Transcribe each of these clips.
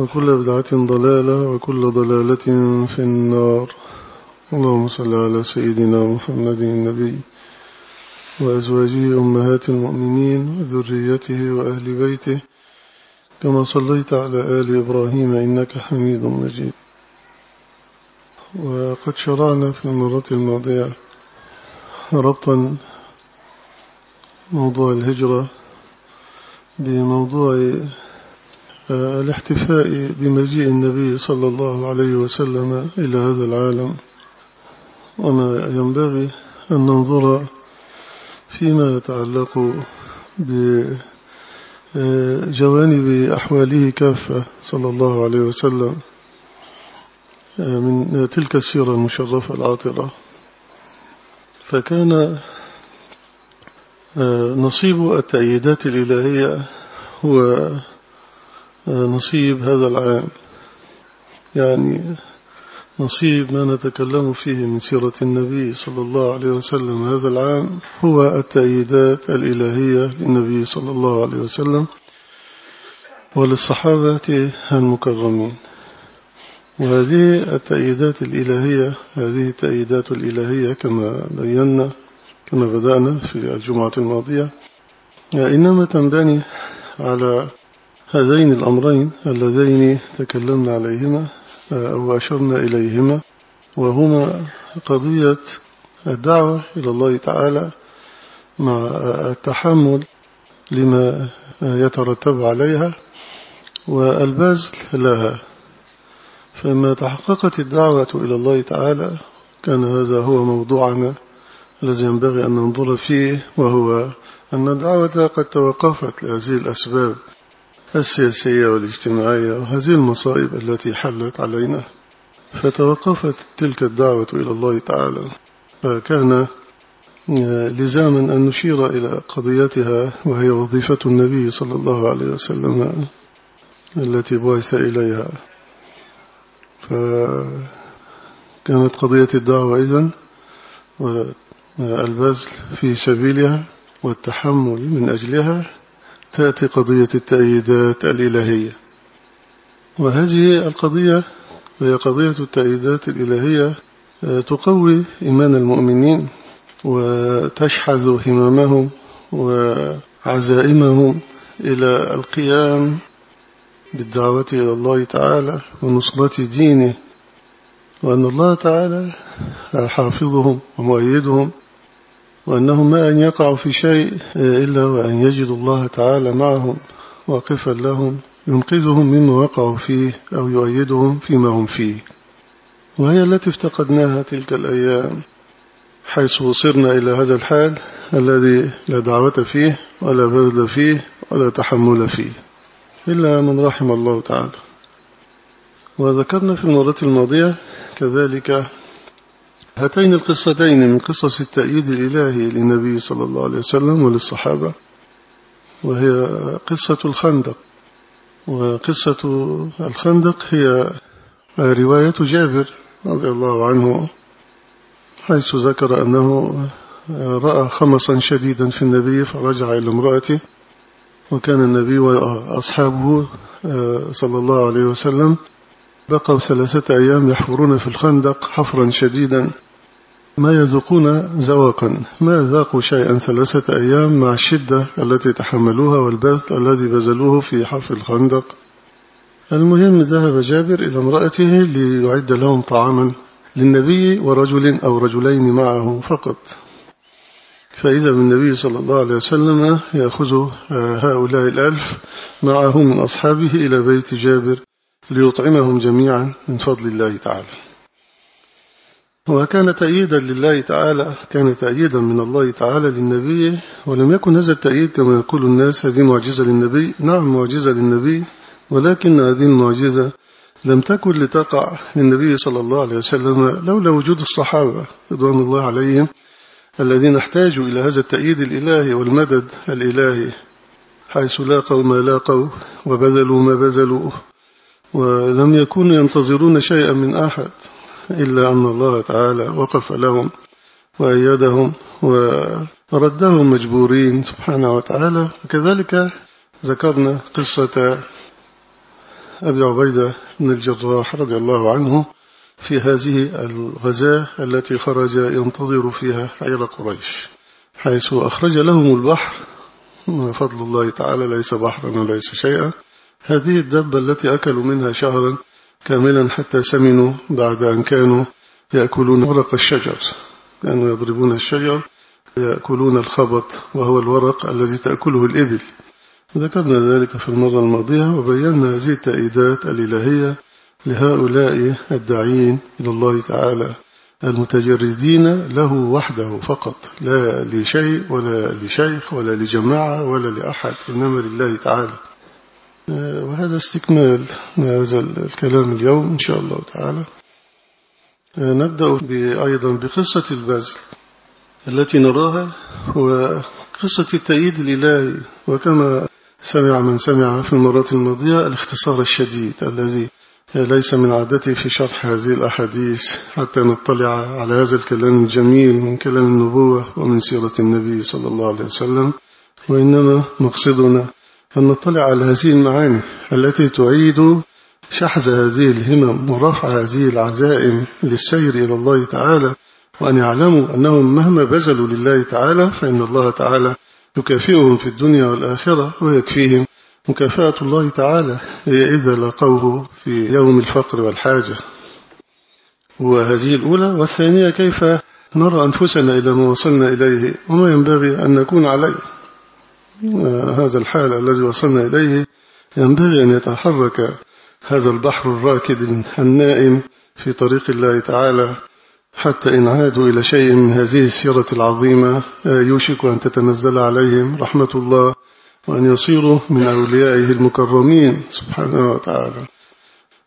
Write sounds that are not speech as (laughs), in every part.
وكل بدعة ضلالة وكل ضلالة في النار. اللهم صل على سيدنا محمد النبي وأزواجه أمهات المؤمنين وذريته وأهل بيته. كما صليت على آل إبراهيم إنك حميد مجيد. وقد شرعنا في المرة الماضية ربطا موضوع الهجرة بموضوع الاحتفاء بمجيء النبي صلى الله عليه وسلم إلى هذا العالم. وما ينبغي أن ننظر فيما يتعلق بجوانب أحواله كافة صلى الله عليه وسلم من تلك السيرة المشرفة العاطرة فكان نصيب التأييدات الإلهية هو نصيب هذا العام. يعني نصيب ما نتكلم فيه من سيرة النبي صلى الله عليه وسلم هذا العام هو التأييدات الإلهية للنبي صلى الله عليه وسلم وللصحابة المكرمين. وهذه التأييدات الإلهية هذه التأييدات الإلهية كما بينا كما بدأنا في الجمعة الماضية إنما تنبني على هذين الأمرين اللذين تكلمنا عليهما أو أشرنا إليهما وهما قضية الدعوة إلى الله تعالى مع التحمل لما يترتب عليها والبذل لها. فما تحققت الدعوة إلى الله تعالى كان هذا هو موضوعنا الذي ينبغي أن ننظر فيه وهو أن الدعوة قد توقفت لهذه الأسباب. السياسية والاجتماعية وهذه المصائب التي حلت علينا. فتوقفت تلك الدعوة إلى الله تعالى. فكان لزاما أن نشير إلى قضيتها وهي وظيفة النبي صلى الله عليه وسلم التي بعث إليها. فكانت قضية الدعوة إذن والبذل في سبيلها والتحمل من أجلها. تأتي قضية التأييدات الإلهية. وهذه القضية وهي قضية التأييدات الإلهية تقوي إيمان المؤمنين وتشحذ هممهم وعزائمهم إلى القيام بالدعوة إلى الله تعالى ونصرة دينه. وأن الله تعالى حافظهم ومؤيدهم وأنهم ما أن يقعوا في شيء إلا وأن يجدوا الله تعالى معهم واقفا لهم ينقذهم مما وقعوا فيه أو يؤيدهم فيما هم فيه. وهي التي افتقدناها تلك الأيام حيث وصرنا إلى هذا الحال الذي لا دعوة فيه ولا بذل فيه ولا تحمل فيه إلا من رحم الله تعالى. وذكرنا في المرة الماضية كذلك هاتين القصتين من قصص التأييد الإلهي للنبي صلى الله عليه وسلم وللصحابة وهي قصة الخندق. وقصة الخندق هي رواية جابر رضي الله عنه حيث ذكر أنه رأى خمصا شديدا في النبي فرجع إلى امرأته وكان النبي وأصحابه صلى الله عليه وسلم بقوا ثلاثة أيام يحفرون في الخندق حفرا شديدا. ما يذوقون زواقا ما ذاقوا شيئا ثلاثة أيام مع الشدة التي تحملوها والبث الذي بذلوه في حفر الخندق؟ المهم ذهب جابر إلى امرأته ليعد لهم طعاما للنبي ورجل أو رجلين معه فقط. فإذا بالنبي صلى الله عليه وسلم يأخذ هؤلاء الألف معه من أصحابه إلى بيت جابر ليطعمهم جميعا من فضل الله تعالى. وكان تأييدا لله تعالى كان تأييدا من الله تعالى للنبي ولم يكن هذا التأييد كما يقول الناس هذه معجزة للنبي. نعم معجزة للنبي ولكن هذه المعجزة لم تكن لتقع للنبي صلى الله عليه وسلم لولا وجود الصحابة رضوان الله عليهم الذين احتاجوا إلى هذا التأييد الإلهي والمدد الإلهي حيث لاقوا ما لاقوا وبذلوا ما بذلوا ولم يكونوا ينتظرون شيئا من أحد. إلا أن الله تعالى وقف لهم وأيدهم وردهم مجبورين سبحانه وتعالى. وكذلك ذكرنا قصة أبي عبيدة بن الجراح رضي الله عنه في هذه الغزاة التي خرج ينتظر فيها عير قريش حيث أخرج لهم البحر. فضل الله تعالى ليس بحرا وليس شيئا. هذه الدبة التي أكلوا منها شهرا كاملا حتى سمنوا بعد أن كانوا يأكلون ورق الشجر. كانوا يضربون الشجر يأكلون الخبط وهو الورق الذي تأكله الإبل. ذكرنا ذلك في المرة الماضية وبينا هذه التأييدات الإلهية لهؤلاء الداعين إلى الله تعالى. المتجردين له وحده فقط لا لشيء ولا لشيخ ولا لجماعة ولا لأحد إنما لله تعالى. وهذا استكمال هذا الكلام اليوم إن شاء الله تعالى. نبدأ أيضا بقصة البذل التي نراها وقصة التأييد الإلهي وكما سمع من سمع في المرات الماضية الاختصار الشديد الذي ليس من عادتي في شرح هذه الأحاديث حتى نطلع على هذا الكلام الجميل من كلام النبوة ومن سيرة النبي صلى الله عليه وسلم وإنما مقصدنا أن نطلع على هذه المعاني التي تعيد شحذ هذه الهمم ورفع هذه العزائم للسير إلى الله تعالى وأن يعلموا أنهم مهما بذلوا لله تعالى فإن الله تعالى يكافئهم في الدنيا والآخرة ويكفيهم مكافأة الله تعالى. إذا لقوه في يوم الفقر والحاجة. وهذه الأولى والثانية كيف نرى أنفسنا إلى ما وصلنا إليه وما ينبغي أن نكون عليه. هذا الحال الذي وصلنا إليه ينبغي أن يتحرك هذا البحر الراكد النائم في طريق الله تعالى حتى إن عادوا إلى شيء من هذه السيرة العظيمة. يوشك أن تتنزل عليهم رحمة الله وأن يصيروا من أوليائه المكرمين سبحانه وتعالى.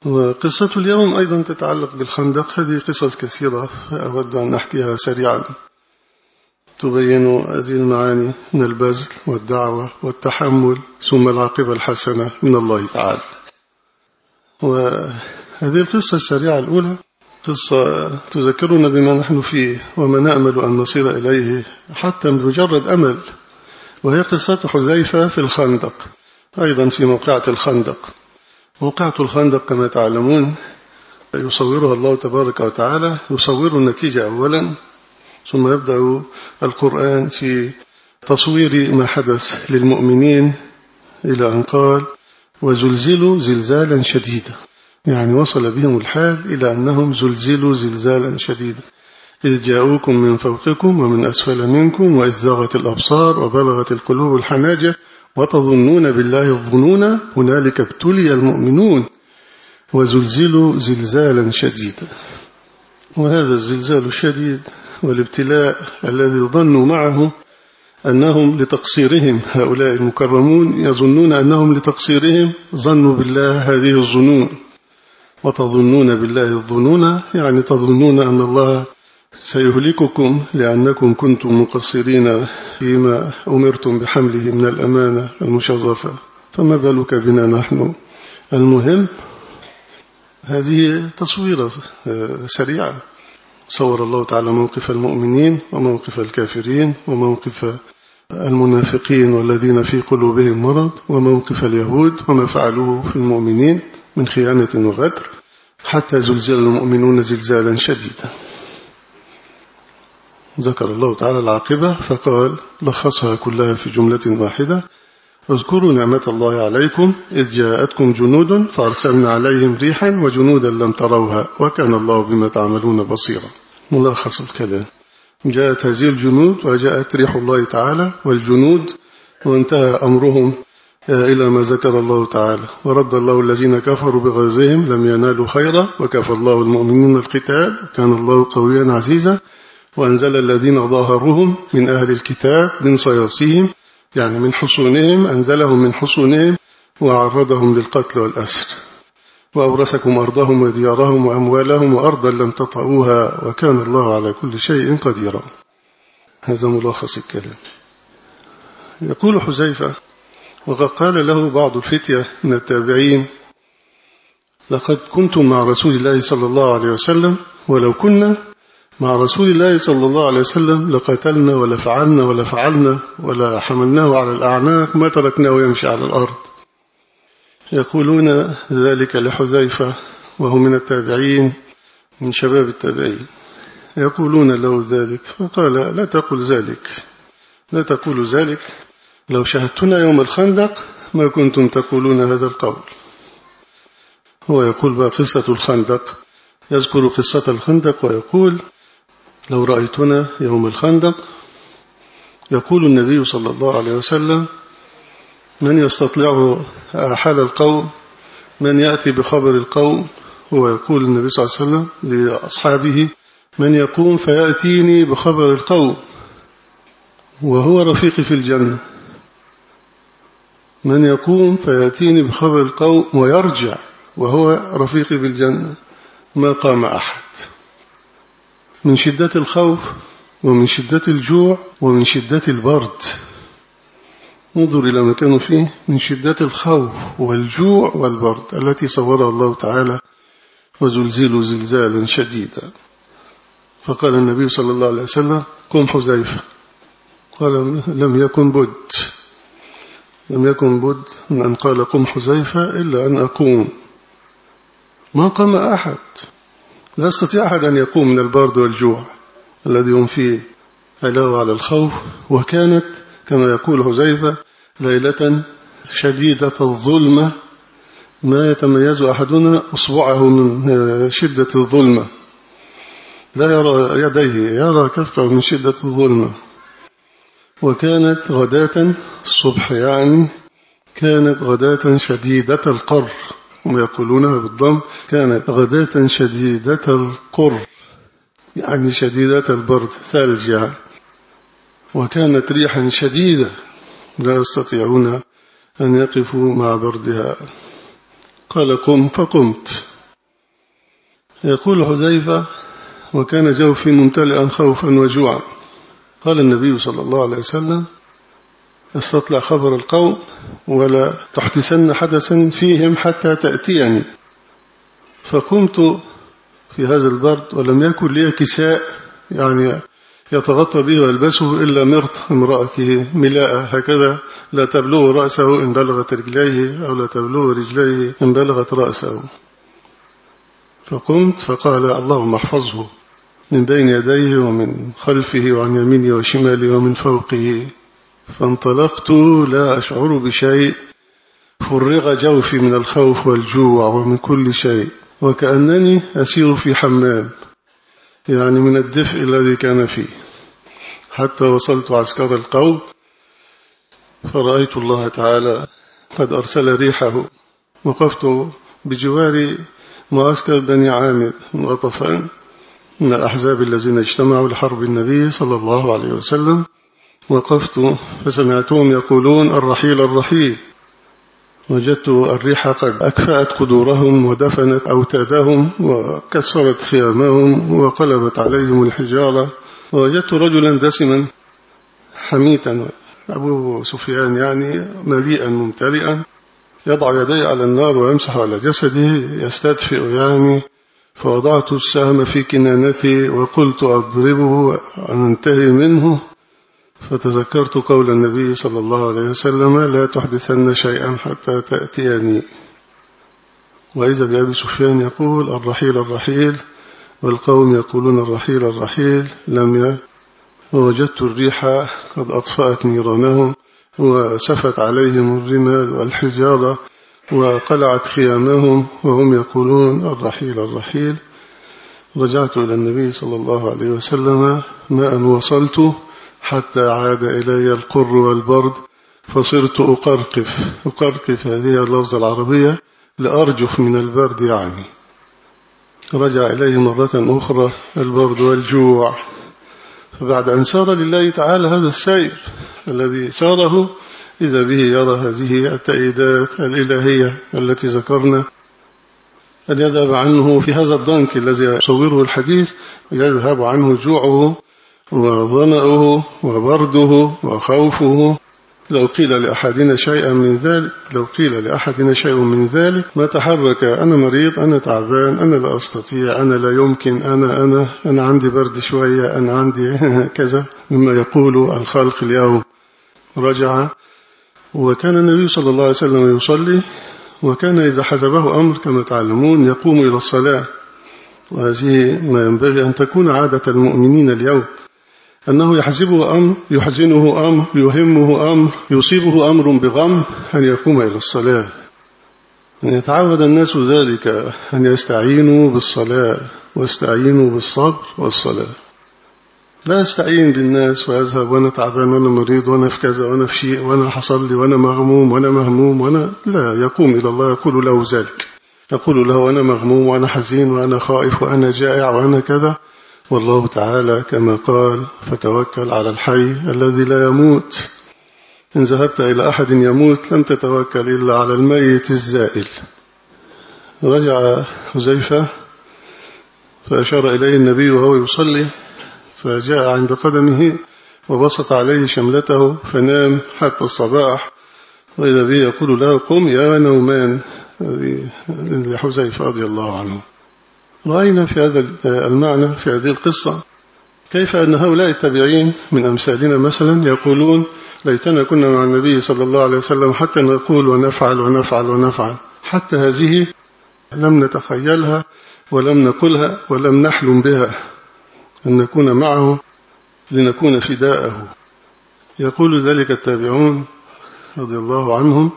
وقصة اليوم أيضا تتعلق بالخندق. هذه قصص كثيرة أود أن أحكيها سريعا. تبين هذه المعاني من البذل والدعوة والتحمل ثم العاقبة الحسنة من الله تعالى. وهذه القصة السريعة الأولى قصة تذكرنا بما نحن فيه وما نأمل أن نصير إليه حتى بمجرد أمل وهي قصة حذيفة في الخندق أيضا في موقعة الخندق. موقعة الخندق كما تعلمون يصورها الله تبارك وتعالى يصور النتيجة أولا ثم يبدأ القرآن في تصوير ما حدث للمؤمنين إلى أن قال وزلزلوا زلزالا شديدا. يعني وصل بهم الحال إلى أنهم زلزلوا زلزالا شديدا. إذ جاءوكم من فوقكم ومن أسفل منكم وإذ زاغت الأبصار وبلغت القلوب الحناجر وتظنون بالله الظنون هنالك ابتلي المؤمنون. وزلزلوا زلزالا شديدا. وهذا الزلزال الشديد والابتلاء الذي ظنوا معه أنهم لتقصيرهم. هؤلاء المكرمون يظنون أنهم لتقصيرهم. ظنوا بالله هذه الظنون. وتظنون بالله الظنون يعني تظنون أن الله سيهلككم لأنكم كنتم مقصرين فيما أمرتم بحمله من الأمانة المشرفة. فما بالك بنا نحن؟ المهم هذه تصويرة سريعة. صور الله تعالى موقف المؤمنين وموقف الكافرين وموقف المنافقين والذين في قلوبهم مرض وموقف اليهود وما فعلوه في المؤمنين من خيانة وغدر حتى زلزل المؤمنون زلزالا شديدا. ذكر الله تعالى العاقبة فقال لخصها كلها في جملة واحدة اذكروا نعمة الله عليكم إذ جاءتكم جنود فأرسلنا عليهم ريحا وجنودا لم تروها وكان الله بما تعملون بصيرا. ملخص الكلام. جاءت هذه الجنود وجاءت ريح الله تعالى والجنود وانتهى أمرهم إلى ما ذكر الله تعالى. ورد الله الذين كفروا بغزهم لم ينالوا خيرا وكفى الله المؤمنين القتال. كان الله قويا عزيزا وأنزل الذين ظاهرهم من أهل الكتاب من صياصيهم يعني من حصونهم أنزلهم من حصونهم وعرضهم للقتل والأسر. وأورثكم أرضهم وديارهم وأموالهم وأرضا لم تطعوها وكان الله على كل شيء قديرا. هذا ملخص الكلام. يقول حزيفة وقال له بعض الفتية من التابعين لقد كنتم مع رسول الله صلى الله عليه وسلم ولو كنا مع رسول الله صلى الله عليه وسلم لقتلنا ولا فعلنا ولا فعلنا ولا حملناه على الأعناق ما تركناه يمشي على الأرض. يقولون ذلك لحذيفة وهو من التابعين من شباب التابعين. يقولون له ذلك فقال لا تقل ذلك لا تقول ذلك. لو شاهدتنا يوم الخندق ما كنتم تقولون هذا القول. هو يقول بقى قصة الخندق يذكر قصة الخندق ويقول لو رأيتنا يوم الخندق يقول النبي صلى الله عليه وسلم من يستطلع حال القوم من يأتي بخبر القوم هو يقول النبي صلى الله عليه وسلم لأصحابه من يقوم فيأتيني بخبر القوم وهو رفيقي في الجنة. من يقوم فيأتيني بخبر القوم ويرجع وهو رفيقي في الجنة. ما قام أحد. من شدة الخوف ومن شدة الجوع ومن شدة البرد. انظر إلى ما كانوا فيه من شدة الخوف والجوع والبرد التي صورها الله تعالى وزلزلوا زلزالا شديدا. فقال النبي صلى الله عليه وسلم قم حذيفة. قال لم يكن بد. لم يكن بد من أن قال قم حذيفة إلا أن أقوم. ما قام أحد. لا يستطيع أحد أن يقوم من البرد والجوع الذي هم فيه. علاوة على الخوف وكانت كما يقول حذيفة ليلة شديدة الظلمة ما يتميز أحدنا أصبعه من شدة الظلمة. لا يرى يديه يرى كفه من شدة الظلمة. وكانت غداة الصبح يعني كانت غداة شديدة القر. ويقولونها بالضم كانت غداة شديدة القر يعني شديدة البرد ثلج يعني وكانت ريحا شديدة لا يستطيعون أن يقفوا مع بردها. قال قم فقمت. يقول حذيفة وكان جوفي ممتلئا خوفا وجوعا. قال النبي صلى الله عليه وسلم استطلع خبر القوم ولا تحدثن حدثا فيهم حتى تأتيني. فقمت في هذا البرد ولم يكن لي كساء يعني يتغطى به ويلبسه إلا مرط امرأته ملاءة هكذا لا تبلغ رأسه إن بلغت رجليه أو لا تبلغ رجليه إن بلغت رأسه. فقمت فقال اللهم احفظه من بين يديه ومن خلفه وعن يمينه وشماله ومن فوقه. فانطلقت لا أشعر بشيء. فرغ جوفي من الخوف والجوع ومن كل شيء وكأنني أسير في حمام يعني من الدفء الذي كان فيه. حتى وصلت عسكر القوم فرأيت الله تعالى قد أرسل ريحه. وقفت بجوار معسكر بني عامر من غطفان من الأحزاب الذين اجتمعوا لحرب النبي صلى الله عليه وسلم. وقفت فسمعتهم يقولون الرحيل الرحيل. وجدت الريح قد أكفأت قدورهم ودفنت أوتادهم وكسرت خيامهم وقلبت عليهم الحجارة. ووجدت رجلا دسما حميتا أبو سفيان يعني مليئا ممتلئا يضع يديه على النار ويمسح على جسده يستدفئ يعني. فوضعت السهم في كنانتي وقلت أضربه أن أنتهي منه. فتذكرت قول النبي صلى الله عليه وسلم لا تحدثن شيئا حتى تأتيني. وإذا بأبي سفيان يقول الرحيل الرحيل والقوم يقولون الرحيل الرحيل لم ووجدت الريح قد أطفأت نيرانهم وسفت عليهم الرمال والحجارة وقلعت خيامهم وهم يقولون الرحيل الرحيل. رجعت إلى النبي صلى الله عليه وسلم ما أن وصلت حتى عاد إلي القر والبرد فصرت أقرقف. أقرقف هذه اللفظة العربية لأرجف من البرد يعني. رجع إليه مرة أخرى البرد والجوع. فبعد أن سار لله تعالى هذا السير الذي ساره إذا به يرى هذه التأييدات الإلهية التي ذكرنا. أن يذهب عنه في هذا الضنك الذي يصوره الحديث يذهب عنه جوعه. وظمأه وبرده وخوفه. لو قيل لأحدنا شيئا من ذلك لو قيل لأحدنا شيء من ذلك ما تحرك أنا مريض أنا تعبان أنا لا أستطيع أنا لا يمكن أنا أنا أنا عندي برد شوية أنا عندي (laughs) كذا مما يقول الخلق اليوم. رجع وكان النبي صلى الله عليه وسلم يصلي وكان إذا حزبه أمر كما تعلمون يقوم إلى الصلاة. وهذه ما ينبغي أن تكون عادة المؤمنين اليوم. أنه يحزبه أمر يحزنه أمر يهمه أمر يصيبه أمر بغم أن يقوم إلى الصلاة. أن يتعود الناس ذلك أن يستعينوا بالصلاة واستعينوا بالصبر والصلاة. لا أستعين بالناس وأذهب وأنا تعبان وأنا مريض وأنا في كذا وأنا في شيء وأنا حصل لي وأنا مغموم وأنا مهموم وأنا لا يقوم إلى الله يقول له ذلك. يقول له أنا مغموم وأنا حزين وأنا خائف وأنا جائع وأنا كذا. والله تعالى كما قال فتوكل على الحي الذي لا يموت. إن ذهبت إلى أحد يموت لم تتوكل إلا على الميت الزائل. رجع حزيفة فأشار إليه النبي وهو يصلي فجاء عند قدمه وبسط عليه شملته فنام حتى الصباح. وإذا به يقول له قم يا نومان. لحزيفة رضي الله عنه. رأينا في هذا المعنى في هذه القصة كيف أن هؤلاء التابعين من أمثالنا مثلا يقولون ليتنا كنا مع النبي صلى الله عليه وسلم حتى نقول ونفعل ونفعل ونفعل. حتى هذه لم نتخيلها ولم نقلها ولم نحلم بها. أن نكون معه لنكون فداءه. يقول ذلك التابعون رضي الله عنهم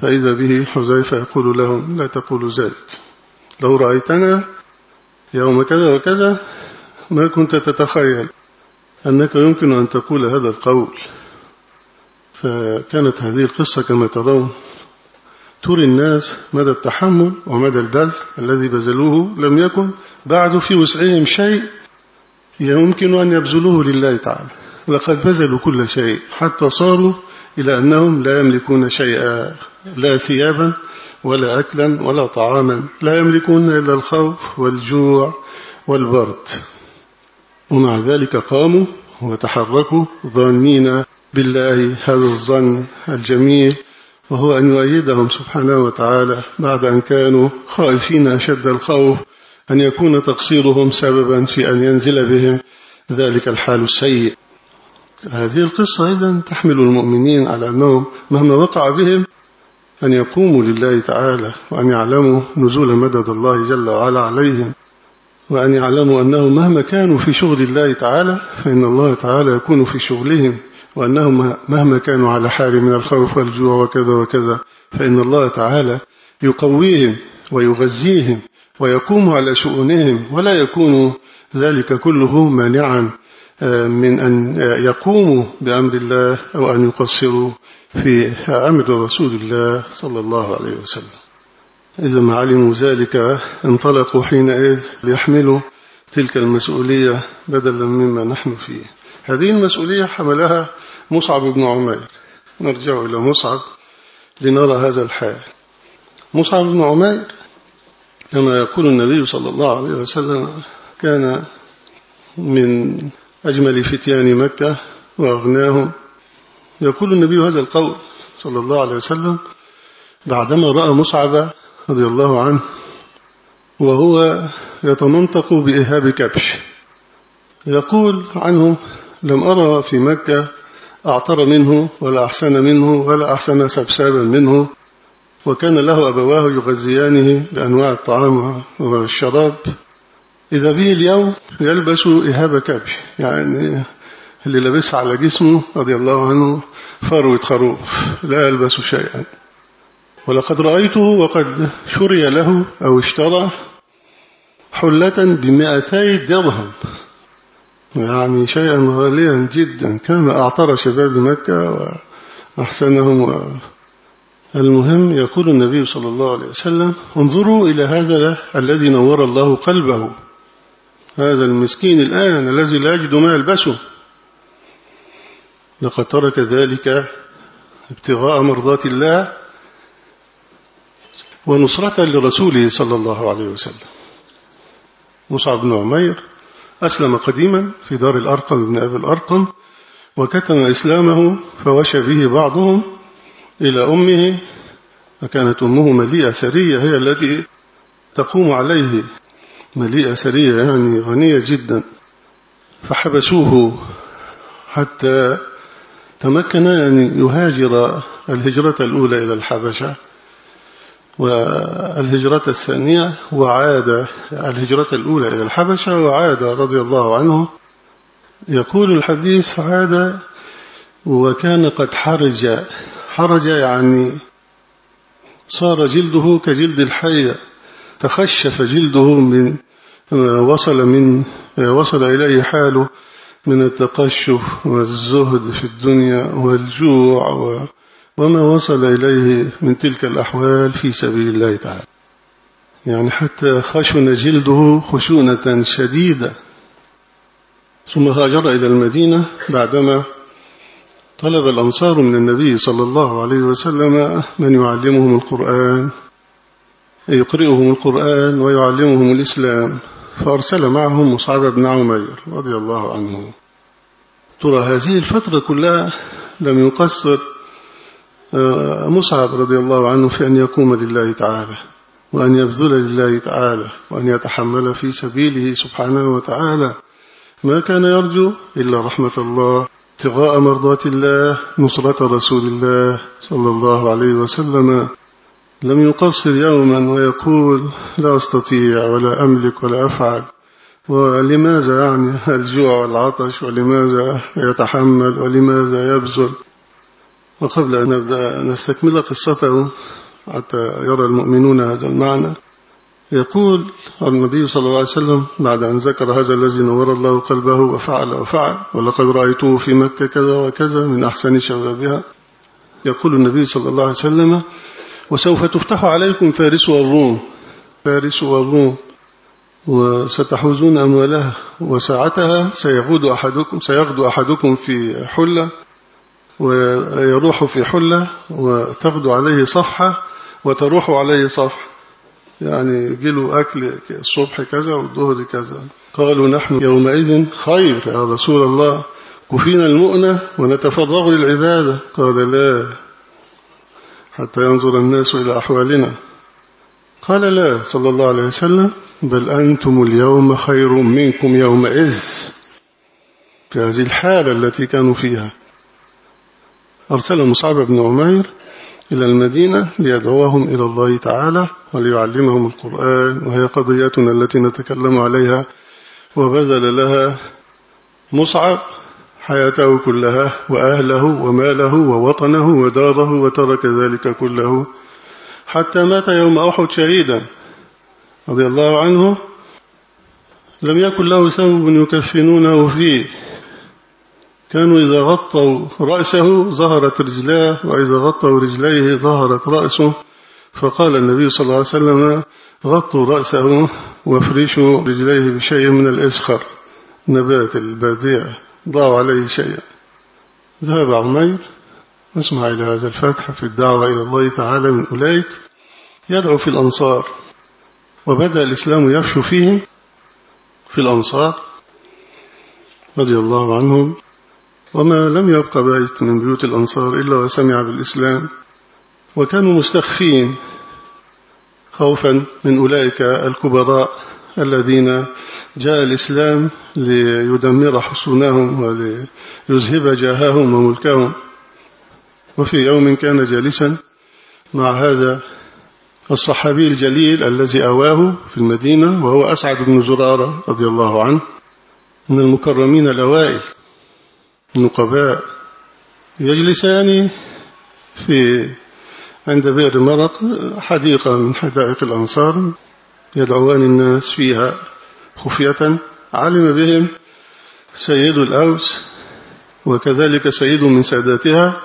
فإذا به حذيفة يقول لهم لا تقولوا ذلك. لو رأيتنا يوم كذا وكذا ما كنت تتخيل أنك يمكن أن تقول هذا القول. فكانت هذه القصة كما ترون تري الناس مدى التحمل ومدى البذل الذي بذلوه لم يكن بعد في وسعهم شيء يمكن أن يبذلوه لله تعالى. وقد بذلوا كل شيء حتى صاروا إلى أنهم لا يملكون شيئا لا ثيابا ولا أكلا ولا طعاما. لا يملكون إلا الخوف والجوع والبرد. ومع ذلك قاموا وتحركوا ظانين بالله هذا الظن الجميل وهو أن يؤيدهم سبحانه وتعالى بعد أن كانوا خائفين أشد الخوف أن يكون تقصيرهم سببا في أن ينزل بهم ذلك الحال السيء. هذه القصة أيضا تحمل المؤمنين على أنهم مهما وقع بهم أن يقوموا لله تعالى وأن يعلموا نزول مدد الله جل وعلا عليهم وأن يعلموا أنهم مهما كانوا في شغل الله تعالى فإن الله تعالى يكون في شغلهم وأنهم مهما كانوا على حال من الخوف والجوع وكذا وكذا فإن الله تعالى يقويهم ويغذيهم ويقوم على شؤونهم ولا يكون ذلك كله مانعا من أن يقوموا بأمر الله أو أن يقصروا في أمر رسول الله صلى الله عليه وسلم. إذا ما علموا ذلك انطلقوا حينئذ ليحملوا تلك المسؤولية بدلا مما نحن فيه. هذه المسؤولية حملها مصعب بن عمير. نرجع إلى مصعب لنرى هذا الحال. مصعب بن عمير كما يقول النبي صلى الله عليه وسلم كان من أجمل فتيان مكة وأغناهم. يقول النبي هذا القول صلى الله عليه وسلم بعدما رأى مصعب رضي الله عنه وهو يتمنطق بإهاب كبش. يقول عنه لم أرى في مكة أعطر منه ولا أحسن منه ولا أحسن سبسابا منه وكان له أبواه يغذيانه بأنواع الطعام والشراب إذا به اليوم يلبس إهاب كبش يعني اللي لبسها على جسمه رضي الله عنه فروة خروف لا يلبس شيئا. ولقد رأيته وقد شري له أو اشترى حلة بمئتي درهم. يعني شيئا غاليا جدا كان أعطر شباب مكة وأحسنهم. المهم يقول النبي صلى الله عليه وسلم انظروا إلى هذا الذي نور الله قلبه. هذا المسكين الآن الذي لا يجد ما يلبسه. لقد ترك ذلك ابتغاء مرضات الله ونصرة لرسوله صلى الله عليه وسلم. مصعب بن عمير أسلم قديما في دار الأرقم بن أبي الأرقم وكتم إسلامه فوشى به بعضهم إلى أمه فكانت أمه مليئة سرية هي التي تقوم عليه مليئة سرية يعني غنية جدا. فحبسوه حتى تمكن أن يهاجر الهجرة الأولى إلى الحبشة. والهجرة الثانية وعاد الهجرة الأولى إلى الحبشة وعاد رضي الله عنه. يقول الحديث عاد وكان قد حرج. حرج يعني صار جلده كجلد الحية تخشف جلده من وصل من وصل إليه حاله من التقشف والزهد في الدنيا والجوع وما وصل إليه من تلك الأحوال في سبيل الله تعالى. يعني حتى خشن جلده خشونة شديدة. ثم هاجر إلى المدينة بعدما طلب الأنصار من النبي صلى الله عليه وسلم من يعلمهم القرآن يقرئهم القرآن ويعلمهم الإسلام. فأرسل معهم مصعب بن عمير رضي الله عنه. ترى هذه الفترة كلها لم يقصر آه، مصعب رضي الله عنه في أن يقوم لله تعالى وأن يبذل لله تعالى وأن يتحمل في سبيله سبحانه وتعالى. ما كان يرجو إلا رحمة الله ابتغاء مرضات الله نصرة رسول الله صلى الله عليه وسلم. لم يقصر يوما ويقول لا أستطيع ولا أملك ولا أفعل. ولماذا يعني الجوع والعطش؟ ولماذا يتحمل؟ ولماذا يبذل؟ وقبل أن نبدأ نستكمل قصته حتى يرى المؤمنون هذا المعنى. يقول النبي صلى الله عليه وسلم بعد أن ذكر هذا الذي نور الله قلبه وفعل وفعل ولقد رأيته في مكة كذا وكذا من أحسن شبابها. يقول النبي صلى الله عليه وسلم وسوف تفتح عليكم فارس والروم. فارس والروم. وستحوزون أموالها. وساعتها سيغود أحدكم سيغدو أحدكم في حلة. ويروح في حلة. وتغدو عليه صحفة. وتروح عليه صفحة. يعني له أكل الصبح كذا والظهر كذا. قالوا نحن يومئذ خير يا رسول الله. كفينا المؤنة ونتفرغ للعبادة. قال لا. حتى ينظر الناس إلى أحوالنا. قال لا صلى الله عليه وسلم بل أنتم اليوم خير منكم يومئذ في هذه الحالة التي كانوا فيها. أرسل مصعب بن عمير إلى المدينة ليدعوهم إلى الله تعالى وليعلمهم القرآن وهي قضيتنا التي نتكلم عليها وبذل لها مصعب حياته كلها وأهله وماله ووطنه وداره وترك ذلك كله حتى مات يوم أحد شهيدا رضي الله عنه. لم يكن له ثوب يكفنونه فيه. كانوا إذا غطوا رأسه ظهرت رجلاه وإذا غطوا رجليه ظهرت رأسه. فقال النبي صلى الله عليه وسلم غطوا رأسه وافرشوا رجليه بشيء من الإسخر نبات البادية ضاعوا عليه شيئا. ذهب عمير اسمع إلى هذا الفتح في الدعوة إلى الله تعالى من أولئك يدعو في الأنصار. وبدأ الإسلام يفشو فيهم في الأنصار رضي الله عنهم. وما لم يبق بيت من بيوت الأنصار إلا وسمع بالإسلام. وكانوا مستخفين خوفا من أولئك الكبراء الذين جاء الإسلام ليدمر حصونهم وليذهب جاههم وملكهم. وفي يوم كان جالسا مع هذا الصحابي الجليل الذي أواه في المدينة وهو أسعد بن زرارة رضي الله عنه من المكرمين الأوائل النقباء. يجلسان في عند بئر مرق حديقة من حدائق الأنصار يدعوان الناس فيها. خفية علم بهم سيد الأوس وكذلك سيد من ساداتها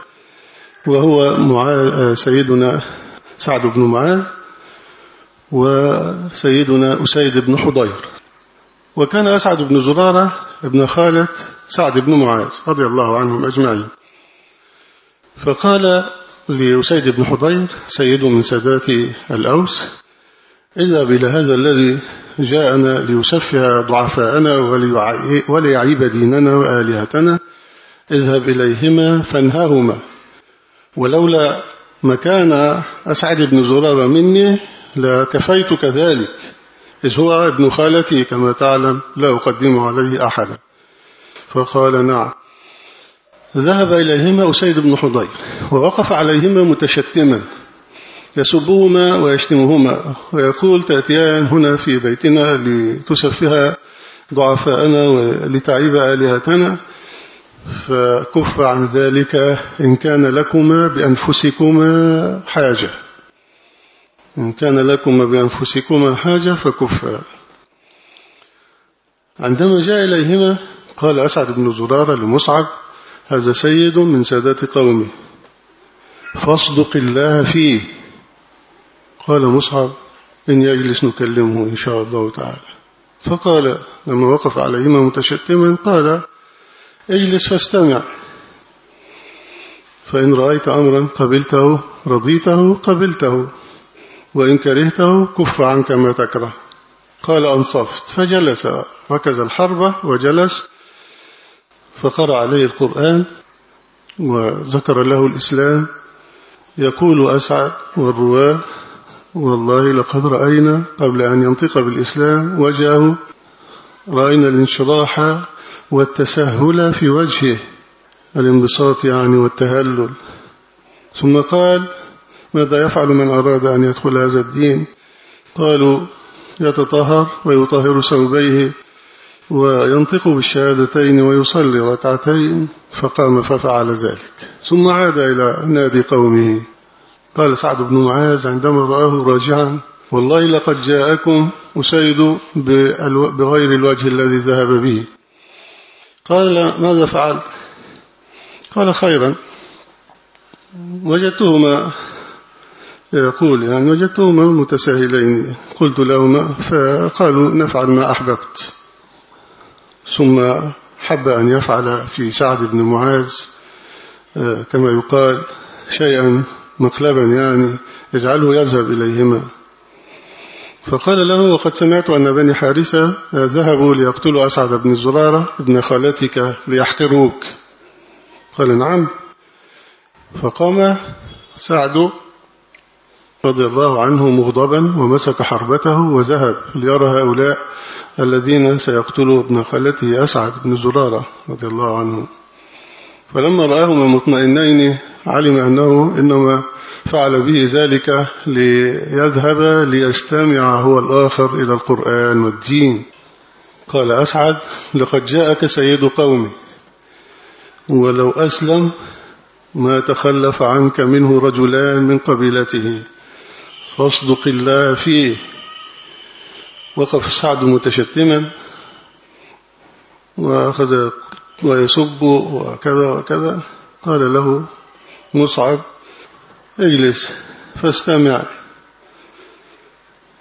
وهو سيدنا سعد بن معاذ وسيدنا أسيد بن حضير. وكان أسعد بن زرارة ابن خالة سعد بن معاذ رضي الله عنهم أجمعين. فقال لأسيد بن حضير سيد من سادات الأوس اذهب إلى هذا الذي جاءنا ليسفه ضعفاءنا وليعيب ديننا وآلهتنا. اذهب إليهما فانهاهما. ولولا مكان أسعد بن زرارة مني لكفيت كذلك إذ هو ابن خالتي كما تعلم لا أقدم عليه أحدا. فقال نعم. ذهب إليهما أسيد بن حضير. ووقف عليهما متشتما. يسبهما ويشتمهما. ويقول تأتيان هنا في بيتنا لتسفها ضعفاءنا ولتعيب آلهتنا. فكف عن ذلك إن كان لكما بأنفسكما حاجة. إن كان لكما بأنفسكما حاجة فكفا عندما جاء إليهما قال أسعد بن زرارة لمصعب هذا سيد من سادات قومه فاصدق الله فيه. قال مصعب إن يجلس نكلمه إن شاء الله تعالى. فقال لما وقف عليهما متشتما قال أجلس فاستمع. فإن رأيت أمرا قبلته رضيته قبلته. وإن كرهته كف عنك ما تكره. قال أنصفت. فجلس ركز الحربة وجلس فقرأ عليه القرآن وذكر له الإسلام. يقول أسعد والرواه. والله لقد رأينا قبل أن ينطق بالإسلام وجهه رأينا الانشراح والتسهل في وجهه الانبساط يعني والتهلل. ثم قال ماذا يفعل من أراد أن يدخل هذا الدين؟ قالوا يتطهر ويطهر ثوبيه وينطق بالشهادتين ويصلي ركعتين. فقام ففعل ذلك. ثم عاد إلى نادي قومه. قال سعد بن معاذ عندما رآه راجعا والله لقد جاءكم أسيد بغير الوجه الذي ذهب به. قال ماذا فعلت؟ قال خيرا. وجدتهما يقول يعني وجدتهما متساهلين. قلت لهما فقالوا نفعل ما أحببت. ثم حب أن يفعل في سعد بن معاذ آه، كما يقال شيئا مقلبا يعني يجعله يذهب إليهما. فقال له وقد سمعت أن بني حارثة ذهبوا ليقتلوا أسعد بن الزرارة ابن خالتك ليحتروك قال نعم. فقام سعد رضي الله عنه مغضبا ومسك حربته وذهب ليرى هؤلاء الذين سيقتلوا ابن خالته أسعد بن زرارة رضي الله عنه. فلما رآهما مطمئنين علم أنه إنما فعل به ذلك ليذهب ليستمع هو الآخر إلى القرآن والدين. قال أسعد لقد جاءك سيد قومي ولو أسلم ما تخلف عنك منه رجلان من قبيلته فاصدق الله فيه. وقف سعد متشتما وأخذ ويسب وكذا وكذا. قال له مصعب اجلس فاستمع.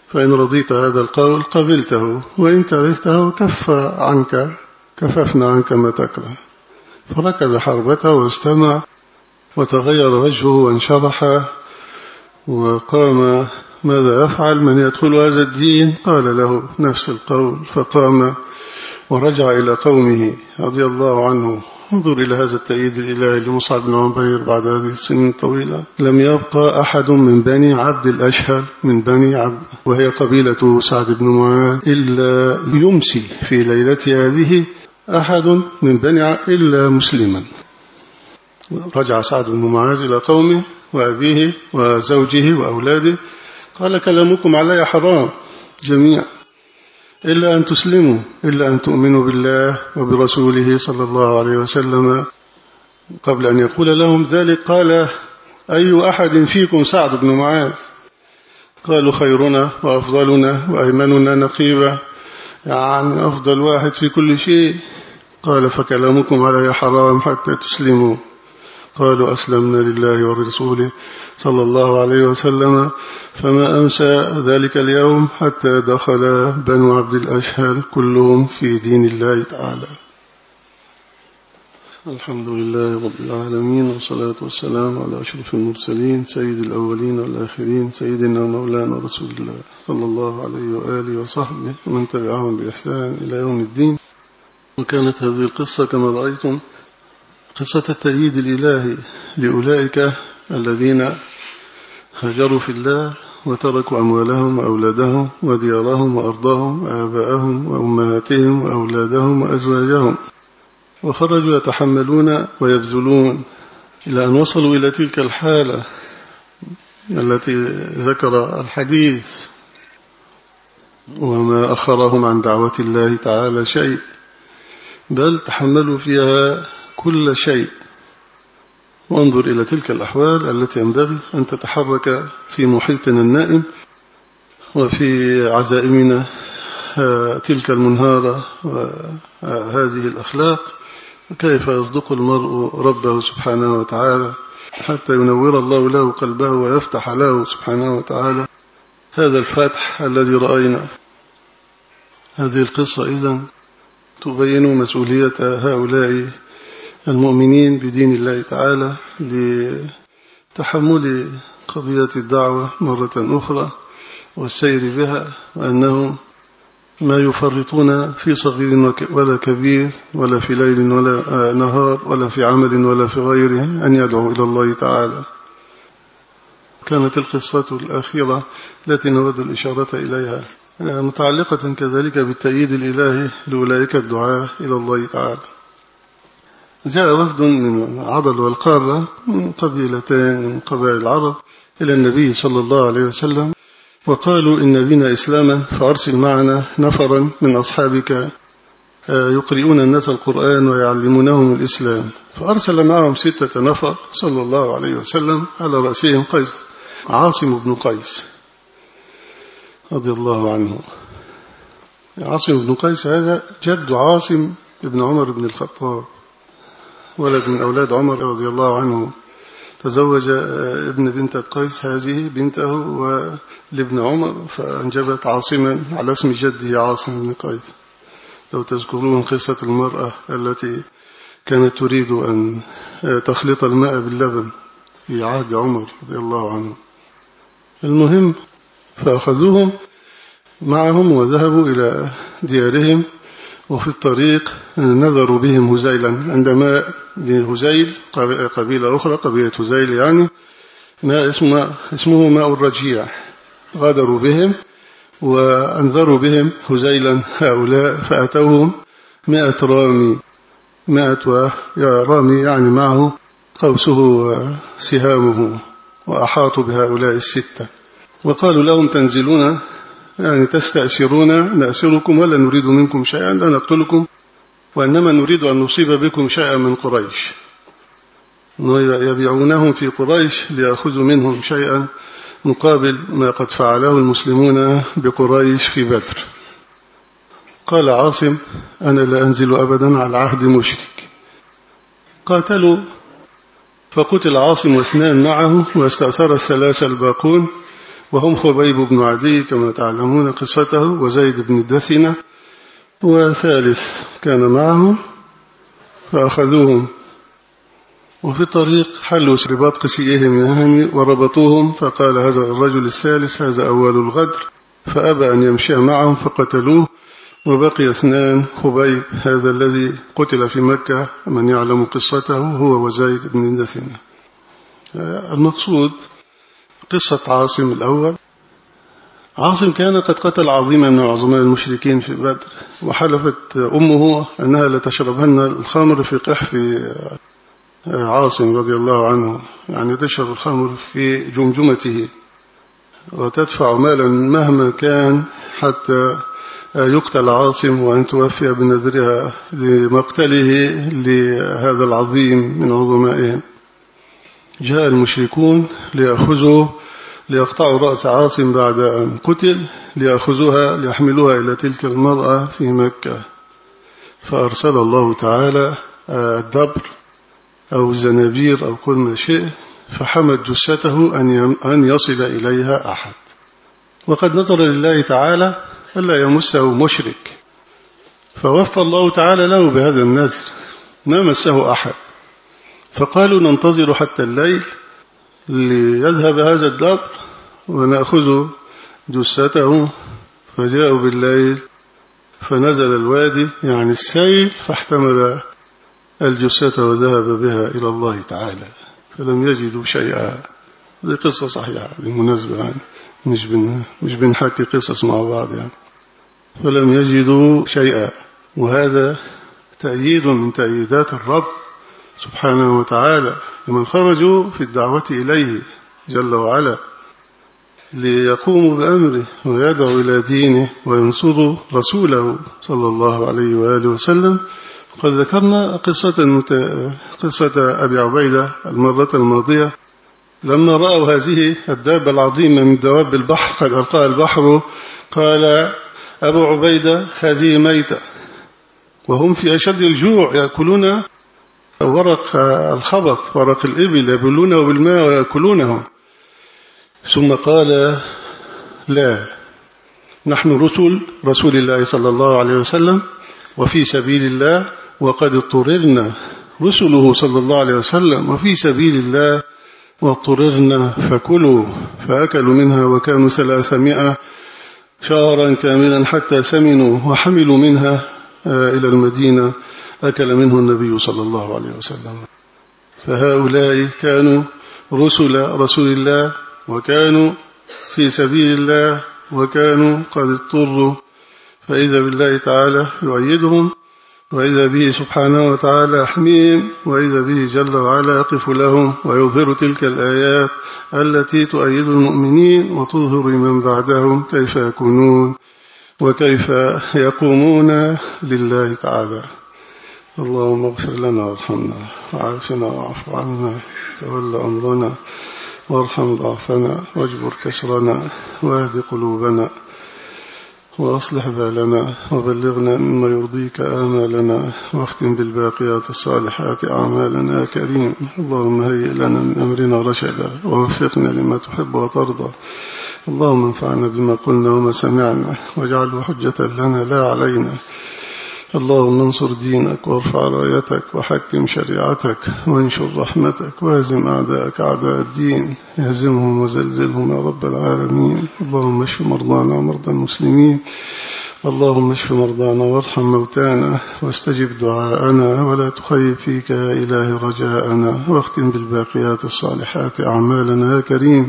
فإن رضيت هذا القول قبلته وإن كرهته كف عنك كففنا عنك ما تكره. فركز حربته واستمع وتغير وجهه وانشرح وقام ماذا يفعل من يدخل هذا الدين؟ قال له نفس القول فقام. ورجع إلى قومه رضي الله عنه. انظر إلى هذا التأييد الإلهي لمصعب بن عمير بعد هذه السنين الطويلة. لم يبقى أحد من بني عبد الأشهل من بني عبد وهي قبيلة سعد بن معاذ إلا يمسي في ليلة هذه أحد من بني إلا مسلما. رجع سعد بن معاذ إلى قومه وأبيه وزوجه وأولاده. قال كلامكم علي حرام جميعا. إلا أن تسلموا إلا أن تؤمنوا بالله وبرسوله صلى الله عليه وسلم. قبل أن يقول لهم ذلك قال أي أحد فيكم سعد بن معاذ؟ قالوا خيرنا وأفضلنا وأيمننا نقيبا. يعني أفضل واحد في كل شيء. قال فكلامكم علي حرام حتى تسلموا. قالوا أسلمنا لله ورسوله صلى الله عليه وسلم فما أمسى ذلك اليوم حتى دخل بنو عبد الأشهر كلهم في دين الله تعالى. الحمد لله رب العالمين والصلاة والسلام على أشرف المرسلين سيد الأولين والآخرين سيدنا مولانا رسول الله صلى الله عليه وآله وصحبه ومن تبعهم بإحسان إلى يوم الدين. وكانت هذه القصة كما رأيتم قصة التأييد الإلهي لأولئك الذين هجروا في الله وتركوا أموالهم وأولادهم وديارهم وأرضهم وآباءهم وأمهاتهم وأولادهم وأزواجهم. وخرجوا يتحملون ويبذلون إلى أن وصلوا إلى تلك الحالة التي ذكر الحديث. وما أخرهم عن دعوة الله تعالى شيء بل تحملوا فيها كل شيء. وانظر إلى تلك الأحوال التي ينبغي أن تتحرك في محيطنا النائم وفي عزائمنا تلك المنهارة وهذه الأخلاق. كيف يصدق المرء ربه سبحانه وتعالى؟ حتى ينور الله له قلبه ويفتح له سبحانه وتعالى. هذا الفتح الذي رأينا. هذه القصة إذن تبين مسؤولية هؤلاء المؤمنين بدين الله تعالى لتحمل قضية الدعوة مرة أخرى والسير بها وأنهم ما يفرطون في صغير ولا كبير ولا في ليل ولا نهار ولا في عمد ولا في غيره أن يدعو إلى الله تعالى. كانت القصة الأخيرة التي نود الإشارة إليها. متعلقة كذلك بالتأييد الإلهي لأولئك الدعاء إلى الله تعالى. جاء وفد من عضل والقارة من قبيلتين من قبائل العرب إلى النبي صلى الله عليه وسلم وقالوا إن بنا إسلاما فأرسل معنا نفرا من أصحابك يقرئون الناس القرآن ويعلمونهم الإسلام. فأرسل معهم ستة نفر صلى الله عليه وسلم على رأسهم قيس عاصم بن قيس رضي الله عنه. عاصم بن قيس هذا جد عاصم بن عمر بن الخطاب. ولد من أولاد عمر رضي الله عنه. تزوج ابن بنت قيس هذه بنته ولابن عمر فأنجبت عاصما على اسم جده عاصم بن قيس. لو تذكرون قصة المرأة التي كانت تريد أن تخلط الماء باللبن في عهد عمر رضي الله عنه. المهم فأخذوهم معهم وذهبوا إلى ديارهم. وفي الطريق نذروا بهم هزيلا. عندما هزيل قبيلة أخرى قبيلة هزيل يعني ما اسمه, اسمه ماء الرجيع. غادروا بهم وأنذروا بهم هزيلا. هؤلاء فأتوهم مئة رامي. مئة رامي يعني معه قوسه وسهامه وأحاطوا بهؤلاء الستة. وقالوا لهم تنزلون يعني تستأسرون نأسركم ولا نريد منكم شيئا لا نقتلكم وإنما نريد أن نصيب بكم شيئا من قريش. يبيعونهم في قريش ليأخذوا منهم شيئا مقابل ما قد فعله المسلمون بقريش في بدر. قال عاصم أنا لا أنزل أبدا على عهد مشرك. قاتلوا فقتل عاصم واثنان معه واستأثر الثلاثة الباقون وهم خبيب بن عدي كما تعلمون قصته وزيد بن الدثنة وثالث كان معه فأخذوهم. وفي الطريق حلوا رباط قسيهم يعني وربطوهم فقال هذا الرجل الثالث هذا أول الغدر. فأبى أن يمشي معهم فقتلوه. وبقي اثنان خبيب هذا الذي قتل في مكة من يعلم قصته هو وزايد بن النثنة المقصود قصة عاصم الأول. عاصم كان قد قتل عظيما من عظماء المشركين في بدر وحلفت أمه أنها لتشربهن الخمر في قحف عاصم رضي الله عنه. يعني تشرب الخمر في جمجمته. وتدفع مالا مهما كان حتى يقتل عاصم وأن توفي بنذرها لمقتله لهذا العظيم من عظمائهم جاء المشركون ليأخذوا ليقطعوا رأس عاصم بعد أن قتل ليأخذوها ليحملوها إلى تلك المرأة في مكة. فأرسل الله تعالى الدبر أو الزنابير أو كل ما شئ فحمد جثته أن يصل إليها أحد. وقد نظر لله تعالى ألا يمسه مشرك. فوفى الله تعالى له بهذا النذر ما مسه أحد. فقالوا ننتظر حتى الليل ليذهب هذا الدبر ونأخذ جثته. فجاءوا بالليل فنزل الوادي يعني السيل فاحتمل الجثة وذهب بها إلى الله تعالى. فلم يجدوا شيئا. هذه قصة صحيحة بالمناسبة يعني مش بن مش بنحكي قصص مع بعض يعني. فلم يجدوا شيئا. وهذا تأييد من تأييدات الرب سبحانه وتعالى لمن خرجوا في الدعوة إليه جل وعلا ليقوموا بأمره ويدعوا إلى دينه وينصروا رسوله صلى الله عليه وآله وسلم. قد ذكرنا قصة, قصة أبي عبيدة المرة الماضية. لما رأوا هذه الدابة العظيمة من دواب البحر قد ألقاها البحر قال أبو عبيدة هذه ميتة. وهم في أشد الجوع يأكلون ورق الخبط ورق الإبل يبلونه بالماء ويأكلونه. ثم قال لا نحن رسل رسول الله صلى الله عليه وسلم وفي سبيل الله وقد اضطررنا. رسله صلى الله عليه وسلم وفي سبيل الله واضطررنا فكلوا فأكلوا منها وكانوا ثلاثمائة شهرا كاملا حتى سمنوا وحملوا منها إلى المدينة. أكل منه النبي صلى الله عليه وسلم. فهؤلاء كانوا رسل رسول الله وكانوا في سبيل الله وكانوا قد اضطروا. فإذا بالله تعالى يؤيدهم وإذا به سبحانه وتعالى حميم وإذا به جل وعلا يقف لهم ويظهر تلك الآيات التي تؤيد المؤمنين وتظهر من بعدهم كيف يكونون وكيف يقومون لله تعالى. اللهم اغفر لنا وارحمنا. وعافنا واعف عنا. تول أمرنا وارحم ضعفنا. واجبر كسرنا. واهد قلوبنا. وأصلح بالنا. وبلغنا مما يرضيك آمالنا. واختم بالباقيات الصالحات أعمالنا. يا كريم. اللهم هيئ لنا من أمرنا رشدا. ووفقنا لما تحب وترضى. اللهم انفعنا بما قلنا وما سمعنا. واجعله حجة لنا لا علينا. اللهم انصر دينك وارفع رايتك وحكم شريعتك وانشر رحمتك وهزم أعداءك أعداء الدين. اهزمهم وزلزلهم يا رب العالمين. اللهم اشف مرضانا ومرضى المسلمين. اللهم اشف مرضانا وارحم موتانا واستجب دعاءنا ولا تخيب فيك يا إله رجاءنا واختم بالباقيات الصالحات أعمالنا يا كريم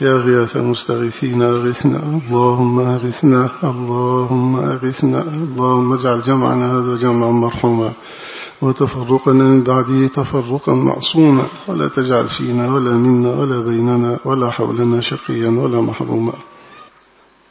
يا غياث المستغيثين أغثنا اللهم أغثنا اللهم أغثنا اللهم اجعل جمعنا هذا جمعا مرحوما وتفرقنا من بعده تفرقا معصوما ولا تجعل فينا ولا منا ولا بيننا ولا حولنا شقيا ولا محروما